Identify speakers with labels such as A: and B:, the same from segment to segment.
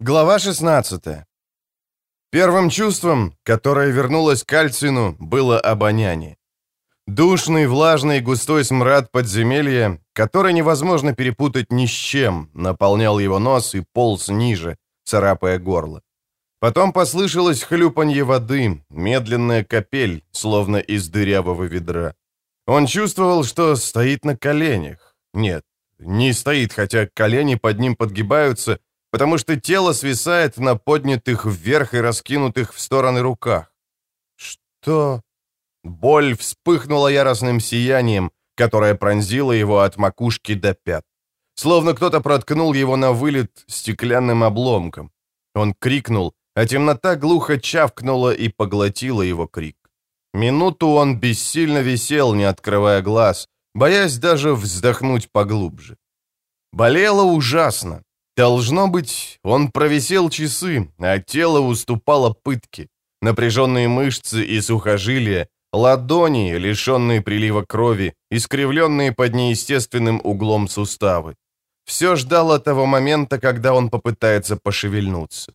A: Глава 16 Первым чувством, которое вернулось к Альцину, было обоняние. Душный, влажный, густой смрад подземелья, который невозможно перепутать ни с чем, наполнял его нос и полз ниже, царапая горло. Потом послышалось хлюпанье воды, медленная капель, словно из дырявого ведра. Он чувствовал, что стоит на коленях. Нет, не стоит, хотя колени под ним подгибаются, потому что тело свисает на поднятых вверх и раскинутых в стороны руках. Что? Боль вспыхнула яростным сиянием, которое пронзило его от макушки до пят. Словно кто-то проткнул его на вылет стеклянным обломком. Он крикнул, а темнота глухо чавкнула и поглотила его крик. Минуту он бессильно висел, не открывая глаз, боясь даже вздохнуть поглубже. Болело ужасно, Должно быть, он провисел часы, а тело уступало пытке. Напряженные мышцы и сухожилия, ладони, лишенные прилива крови, искривленные под неестественным углом суставы. Все ждало того момента, когда он попытается пошевельнуться.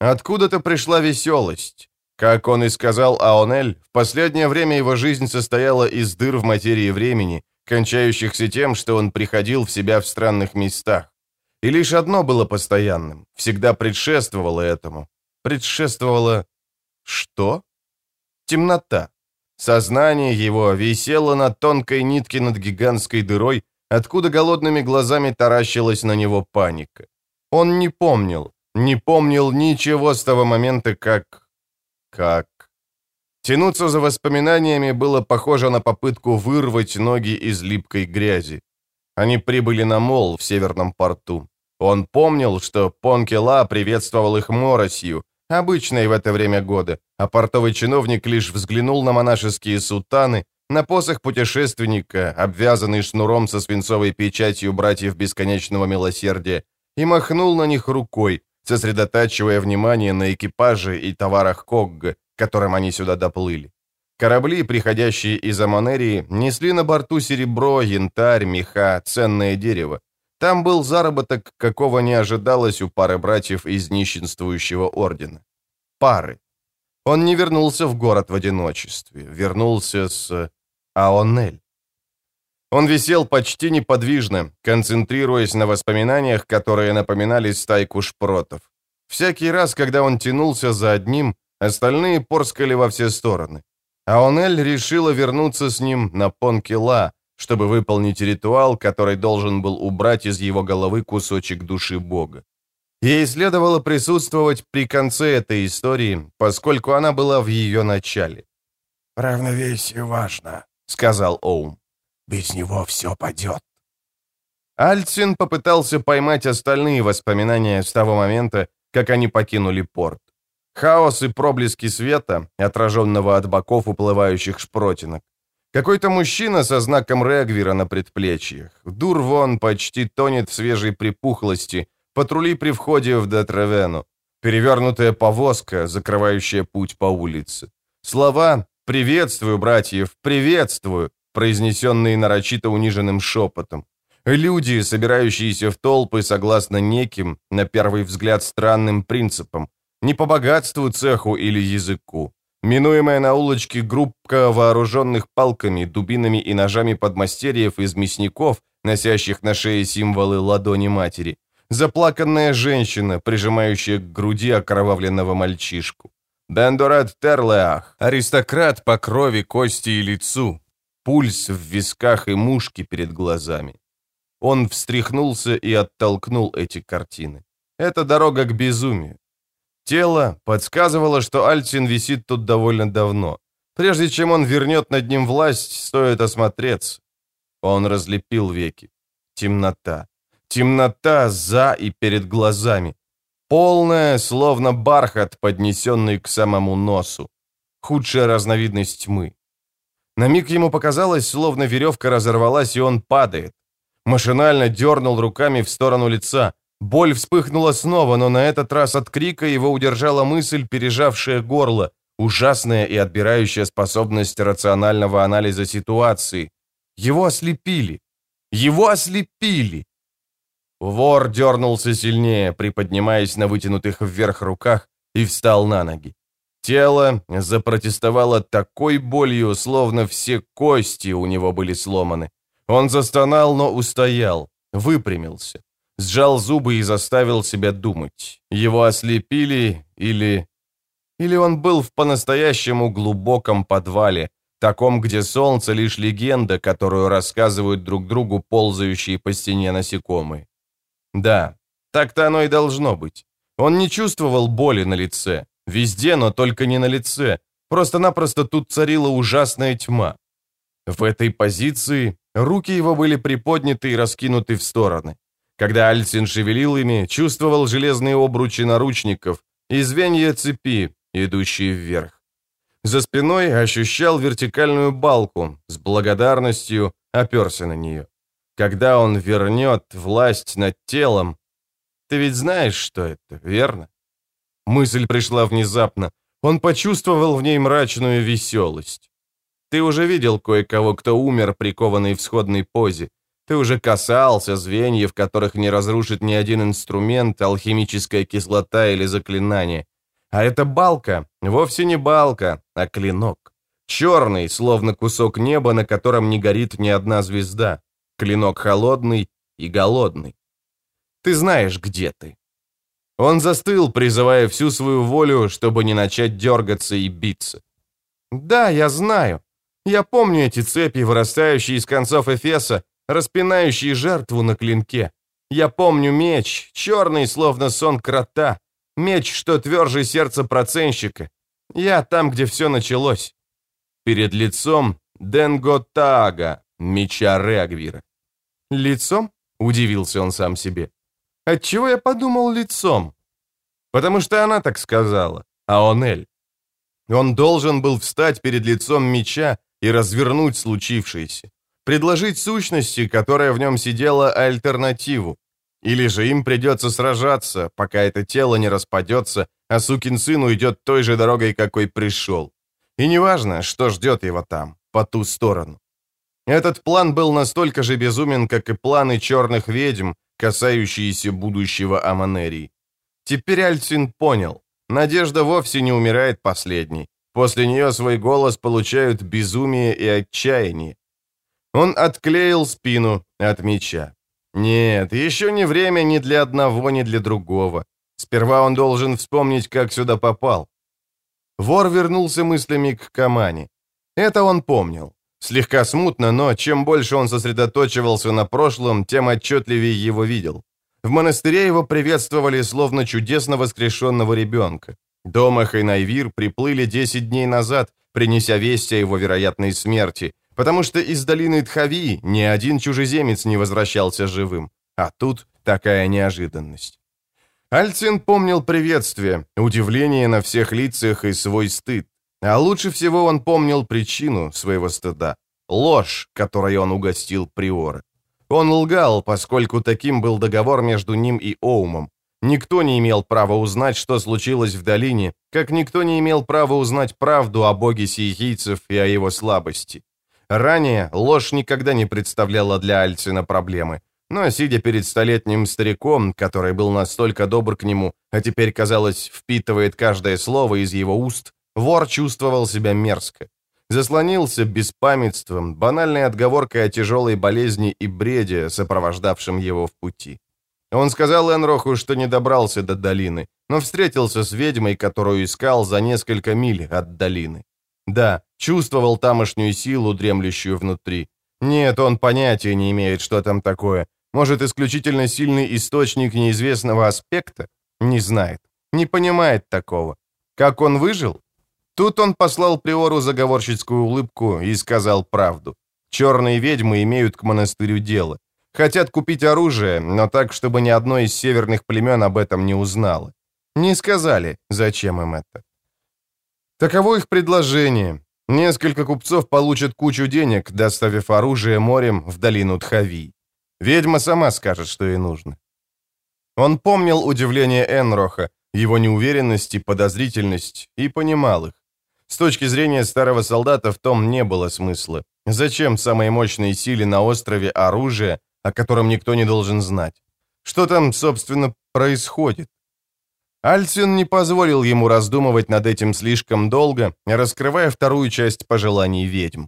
A: Откуда-то пришла веселость. Как он и сказал Аонель, в последнее время его жизнь состояла из дыр в материи времени, кончающихся тем, что он приходил в себя в странных местах. И лишь одно было постоянным, всегда предшествовало этому. Предшествовало... Что? Темнота. Сознание его висело на тонкой нитке над гигантской дырой, откуда голодными глазами таращилась на него паника. Он не помнил, не помнил ничего с того момента, как... как... Тянуться за воспоминаниями было похоже на попытку вырвать ноги из липкой грязи. Они прибыли на мол в северном порту. Он помнил, что Понкела приветствовал их моросью, обычной в это время года, а портовый чиновник лишь взглянул на монашеские сутаны, на посох путешественника, обвязанный шнуром со свинцовой печатью братьев бесконечного милосердия, и махнул на них рукой, сосредотачивая внимание на экипаже и товарах Когга, которым они сюда доплыли. Корабли, приходящие из Амонерии, несли на борту серебро, янтарь, меха, ценное дерево. Там был заработок, какого не ожидалось у пары братьев из нищенствующего ордена. Пары. Он не вернулся в город в одиночестве, вернулся с Аонель. Он висел почти неподвижно, концентрируясь на воспоминаниях, которые напоминали стайку шпротов. Всякий раз, когда он тянулся за одним, остальные порскали во все стороны. Аонель решила вернуться с ним на Понкила, чтобы выполнить ритуал, который должен был убрать из его головы кусочек души Бога. Ей следовало присутствовать при конце этой истории, поскольку она была в ее начале.
B: «Равновесие важно», — сказал Оум. «Без него все падет».
A: Альцин попытался поймать остальные воспоминания с того момента, как они покинули порт. Хаос и проблески света, отраженного от боков уплывающих шпротинок. Какой-то мужчина со знаком Регвера на предплечьях. Дур вон почти тонет в свежей припухлости. Патрули при входе в Детревену. Перевернутая повозка, закрывающая путь по улице. Слова «Приветствую, братьев, приветствую», произнесенные нарочито униженным шепотом. Люди, собирающиеся в толпы согласно неким, на первый взгляд, странным принципам. Не по богатству, цеху или языку. Минуемая на улочке группка вооруженных палками, дубинами и ножами подмастерьев из мясников, носящих на шее символы ладони матери. Заплаканная женщина, прижимающая к груди окровавленного мальчишку. Бендорат Терлеах, аристократ по крови, кости и лицу. Пульс в висках и мушки перед глазами. Он встряхнулся и оттолкнул эти картины. Это дорога к безумию. Тело подсказывало, что Альцин висит тут довольно давно. Прежде чем он вернет над ним власть, стоит осмотреться. Он разлепил веки. Темнота. Темнота за и перед глазами. Полная, словно бархат, поднесенный к самому носу. Худшая разновидность тьмы. На миг ему показалось, словно веревка разорвалась, и он падает. Машинально дернул руками в сторону лица. Боль вспыхнула снова, но на этот раз от крика его удержала мысль, пережавшая горло, ужасная и отбирающая способность рационального анализа ситуации. Его ослепили. Его ослепили. Вор дернулся сильнее, приподнимаясь на вытянутых вверх руках, и встал на ноги. Тело запротестовало такой болью, словно все кости у него были сломаны. Он застонал, но устоял, выпрямился, сжал зубы и заставил себя думать. Его ослепили или... Или он был в по-настоящему глубоком подвале, таком, где солнце лишь легенда, которую рассказывают друг другу ползающие по стене насекомые. Да, так-то оно и должно быть. Он не чувствовал боли на лице. Везде, но только не на лице. Просто-напросто тут царила ужасная тьма. В этой позиции руки его были приподняты и раскинуты в стороны. Когда Альцин шевелил ими, чувствовал железные обручи наручников и звенья цепи, идущие вверх. За спиной ощущал вертикальную балку, с благодарностью оперся на нее. Когда он вернет власть над телом... Ты ведь знаешь, что это, верно? Мысль пришла внезапно. Он почувствовал в ней мрачную веселость. Ты уже видел кое-кого, кто умер, прикованный в сходной позе. Ты уже касался звеньев, которых не разрушит ни один инструмент, алхимическая кислота или заклинание. А эта балка вовсе не балка, а клинок. Черный, словно кусок неба, на котором не горит ни одна звезда. Клинок холодный и голодный. Ты знаешь, где ты. Он застыл, призывая всю свою волю, чтобы не начать дергаться и биться. «Да, я знаю. Я помню эти цепи, вырастающие из концов Эфеса, распинающие жертву на клинке. Я помню меч, черный, словно сон крота. Меч, что тверже сердца проценщика. Я там, где все началось. Перед лицом Денготага, меча Регвира. «Лицом?» — удивился он сам себе. Отчего я подумал лицом? Потому что она так сказала, а он Эль. Он должен был встать перед лицом меча и развернуть случившееся, предложить сущности, которая в нем сидела, альтернативу. Или же им придется сражаться, пока это тело не распадется, а сукин сын уйдет той же дорогой, какой пришел. И неважно, что ждет его там, по ту сторону. Этот план был настолько же безумен, как и планы черных ведьм, касающиеся будущего Аманерии. Теперь Альцин понял, надежда вовсе не умирает последней. После нее свой голос получают безумие и отчаяние. Он отклеил спину от меча. Нет, еще не время ни для одного, ни для другого. Сперва он должен вспомнить, как сюда попал. Вор вернулся мыслями к Камане. Это он помнил. Слегка смутно, но чем больше он сосредоточивался на прошлом, тем отчетливее его видел. В монастыре его приветствовали словно чудесно воскрешенного ребенка. Дома Хайнайвир приплыли 10 дней назад, принеся весть о его вероятной смерти, потому что из долины Тхави ни один чужеземец не возвращался живым. А тут такая неожиданность. Альцин помнил приветствие, удивление на всех лицах и свой стыд. А лучше всего он помнил причину своего стыда. Ложь, которой он угостил Приора. Он лгал, поскольку таким был договор между ним и Оумом. Никто не имел права узнать, что случилось в долине, как никто не имел права узнать правду о боге сиехийцев и о его слабости. Ранее ложь никогда не представляла для Альцина проблемы, но, сидя перед столетним стариком, который был настолько добр к нему, а теперь, казалось, впитывает каждое слово из его уст, Вор чувствовал себя мерзко. Заслонился беспамятством, банальной отговоркой о тяжелой болезни и бреде, сопровождавшем его в пути. Он сказал Энроху, что не добрался до долины, но встретился с ведьмой, которую искал за несколько миль от долины. Да, чувствовал тамошнюю силу, дремлющую внутри. Нет, он понятия не имеет, что там такое. Может, исключительно сильный источник неизвестного аспекта? Не знает. Не понимает такого. Как он выжил? Тут он послал Приору заговорщицкую улыбку и сказал правду. Черные ведьмы имеют к монастырю дело. Хотят купить оружие, но так, чтобы ни одно из северных племен об этом не узнало. Не сказали, зачем им это. Таково их предложение. Несколько купцов получат кучу денег, доставив оружие морем в долину Тхави. Ведьма сама скажет, что ей нужно. Он помнил удивление Энроха, его неуверенность и подозрительность, и понимал их. С точки зрения старого солдата в том не было смысла. Зачем самой мощной силе на острове оружие, о котором никто не должен знать? Что там, собственно, происходит? Альцин не позволил ему раздумывать над этим слишком долго, раскрывая вторую часть пожеланий ведьм.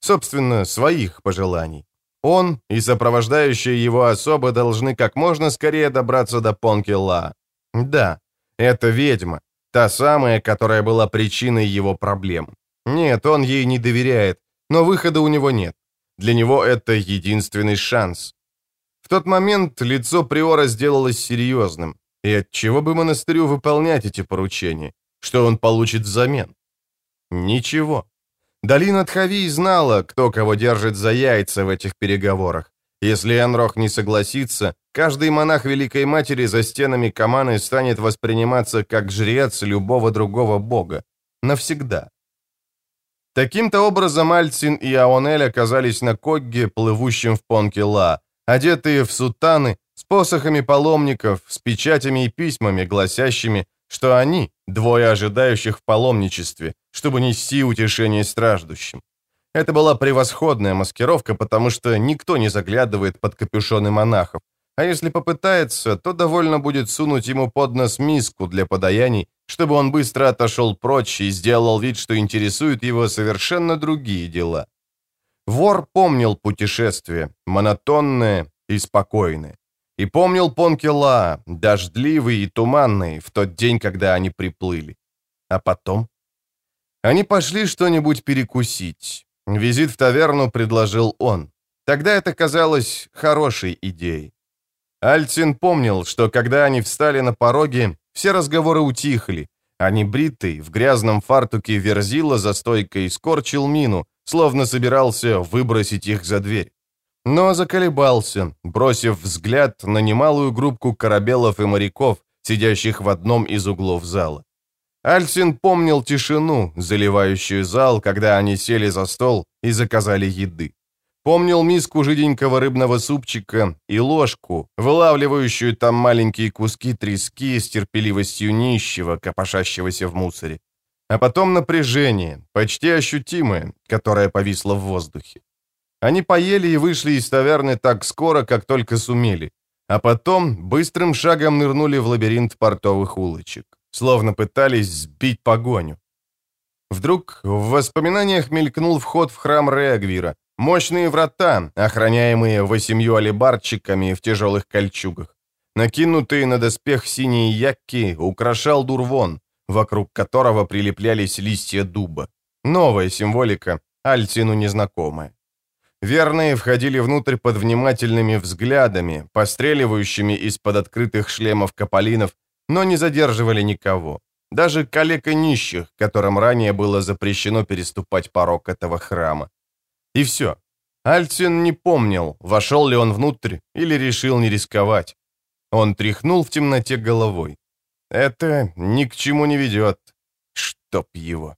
A: Собственно, своих пожеланий. Он и сопровождающие его особо должны как можно скорее добраться до Понкила. Да, это ведьма, та самая, которая была причиной его проблем. Нет, он ей не доверяет, но выхода у него нет. Для него это единственный шанс. В тот момент лицо Приора сделалось серьезным. И от чего бы монастырю выполнять эти поручения? Что он получит взамен? Ничего. Долина Тхави знала, кто кого держит за яйца в этих переговорах. Если Энрох не согласится, каждый монах Великой Матери за стенами Каманы станет восприниматься как жрец любого другого бога. Навсегда. Таким-то образом Альцин и Аонель оказались на Когге, плывущем в Понкела, одетые в сутаны, с посохами паломников, с печатями и письмами, гласящими, что они – двое ожидающих в паломничестве, чтобы нести утешение страждущим. Это была превосходная маскировка, потому что никто не заглядывает под капюшоны монахов, а если попытается, то довольно будет сунуть ему под нос миску для подаяний, чтобы он быстро отошел прочь и сделал вид, что интересуют его совершенно другие дела. Вор помнил путешествие, монотонное и спокойное. И помнил Понкела, дождливый и туманный, в тот день, когда они приплыли. А потом? Они пошли что-нибудь перекусить. Визит в таверну предложил он. Тогда это казалось хорошей идеей. Альцин помнил, что когда они встали на пороге, все разговоры утихли, а небритый, в грязном фартуке верзила за стойкой скорчил мину, словно собирался выбросить их за дверь но заколебался, бросив взгляд на немалую группку корабелов и моряков, сидящих в одном из углов зала. Альсин помнил тишину, заливающую зал, когда они сели за стол и заказали еды. Помнил миску жиденького рыбного супчика и ложку, вылавливающую там маленькие куски трески с терпеливостью нищего, копошащегося в мусоре. А потом напряжение, почти ощутимое, которое повисло в воздухе. Они поели и вышли из таверны так скоро, как только сумели, а потом быстрым шагом нырнули в лабиринт портовых улочек, словно пытались сбить погоню. Вдруг в воспоминаниях мелькнул вход в храм Реагвира, мощные врата, охраняемые восемью алибарчиками в тяжелых кольчугах. Накинутые на доспех синие якки украшал дурвон, вокруг которого прилеплялись листья дуба. Новая символика, Альтину незнакомая. Верные входили внутрь под внимательными взглядами, постреливающими из-под открытых шлемов каполинов, но не задерживали никого. Даже коллег нищих, которым ранее было запрещено переступать порог этого храма. И все. Альцин не помнил, вошел ли он внутрь или решил не рисковать. Он тряхнул в темноте головой. Это ни к чему не ведет. Чтоб его.